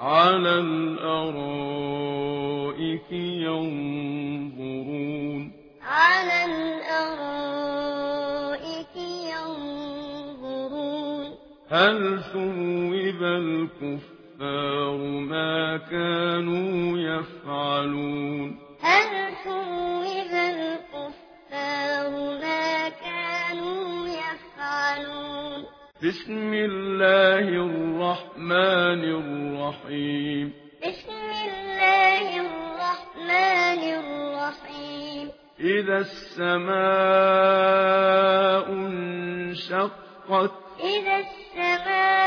على الأرائك ينظرون. على الأرائك ينظرون. هل ثوب الكفار ما كانوا يفعلون؟ هل ثوب الكفار ما كانوا يفعلون؟ بسم الله الرحمن الرحيم. الرحيم. بسم الله الرحمن الرحيم. إذا السماء انشقت إذا السماء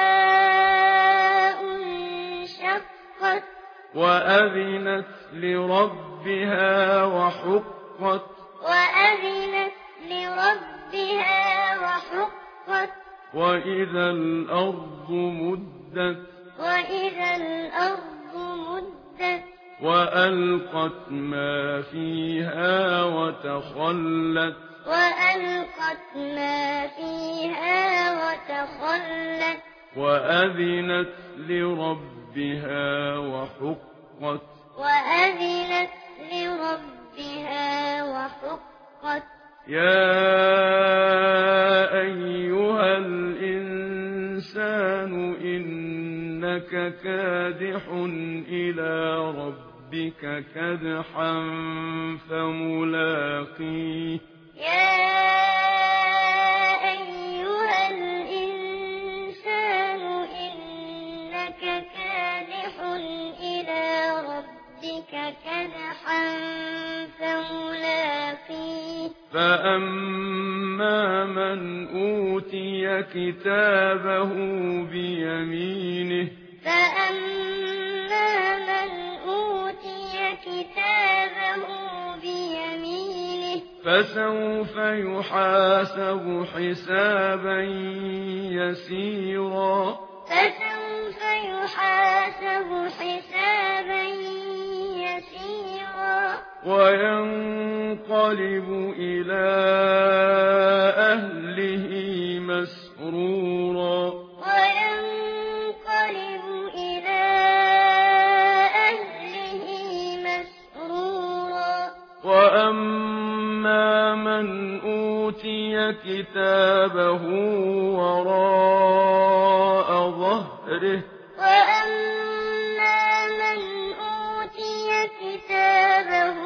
انشقت وأذنت لربها وحقت وأذنت لربها وحقت وإذا الأرض مدت وإذا الأرض مدت وألقت ما فيها وتخلت وألقت ما فيها وتخلت وأذنت لربها وحقت وأذنت لربها وحقت يا أيها الإنسان إن إنك كادح إلى ربك كدحا فملاقيه. يا أيها الإنسان إنك كادح إلى ربك كدحا فملاقيه. فأما فمن أوتي كتابه بيمينه فأما من أوتي كتابه بيمينه فسوف يحاسب حسابا يسيرا فسوف يحاسب حسابا يسيرا وينقلب إلى وأما من أوتي كتابه وراء ظهره وأما من أوتي كتابه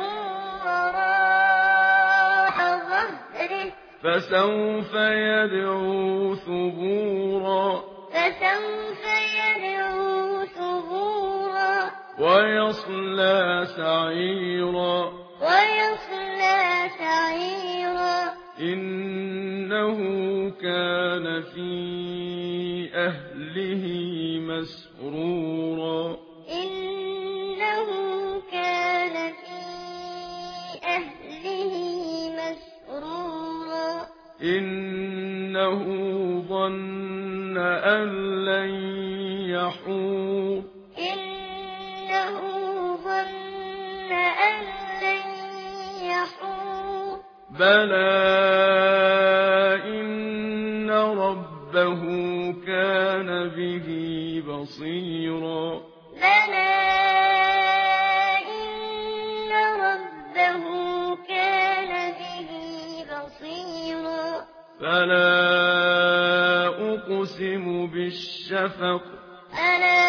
وراء ظهره فسوف يدعو ثبورا فسوف يدعو ثبورا ويصلى سعيرا إنه كان في أهله مسرورا. إنه كان في أهله مسرورا. إنه ظن أن لن يحور. إنه ظن أن لن يحور. بلى إن ربه كان به بصيرا بلى إن ربه كان به بصيرا فلا أقسم بالشفق فلا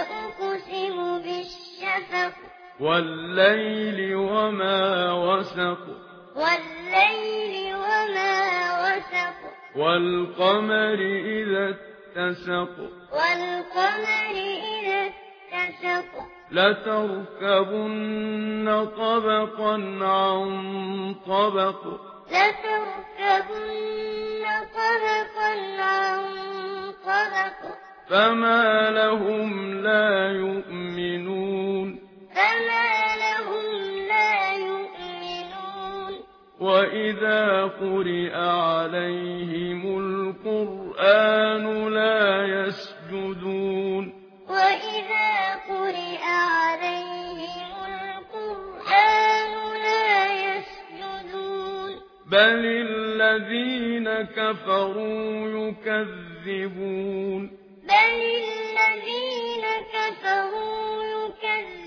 أقسم بالشفق والليل وما وسق والليل والليل وما وسق. والقمر إذا اتسق. والقمر إذا اتسق. لتركبن طبقا عن طبق. لتركبن طبقا عن طبق. فما لهم لا يؤمنون. فما وَإِذَا قُرِئَ عَلَيْهِمُ الْقُرْآنُ لَا يَسْجُدُونَ وَإِذَا قُرِئَ عَلَيْهِمُ الْقُرْآنُ لَا يَسْجُدُونَ بَلِ الَّذِينَ كَفَرُوا يُكَذِّبُونَ بَلِ الَّذِينَ كَفَرُوا يُكَذِّبُونَ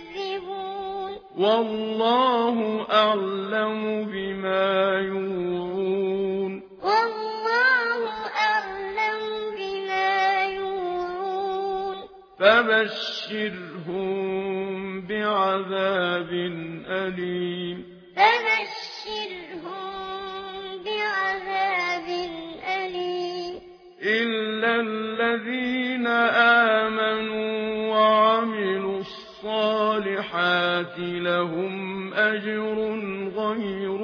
والله أعلم بما يورون والله أعلم بما يورون فبشرهم بعذاب أليم. فبشرهم بعذاب أليم. إلا الذين آمنوا لهم أجر غير